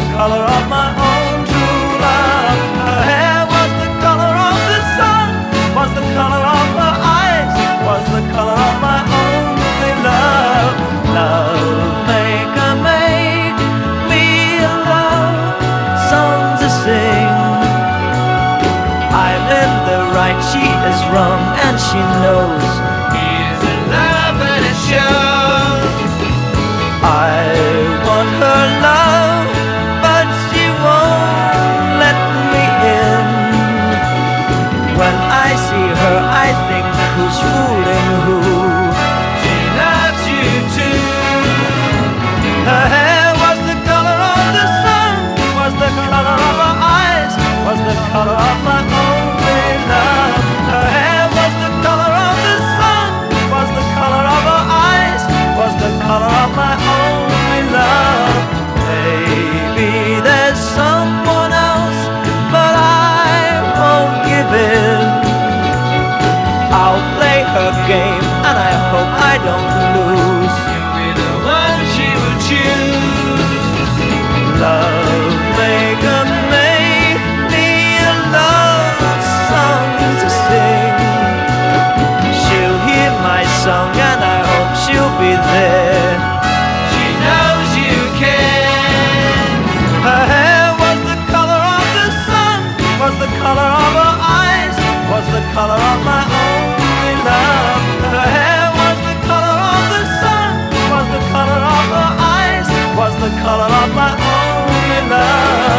the color of my own true love. Her hair was the color of the sun, was the color of her eyes, was the color of my only love. Love maker, make me a love song to sing. I'm in the right, she is wrong, and she knows. He's in love and it shows. I who's fooling who. She loves you too. Her hair was the color of the sun, was the color of her eyes, was the color of my only love. Her hair was the color of the sun, was the color of her eyes, was the color of my only love. Maybe there's someone. I don't lose. You'll be the one she will choose. Love maker, make me a love song to sing. She'll hear my song and I hope she'll be there. She knows you care. Her hair was the color of the sun, was the color of her eyes, was the color of my my only love.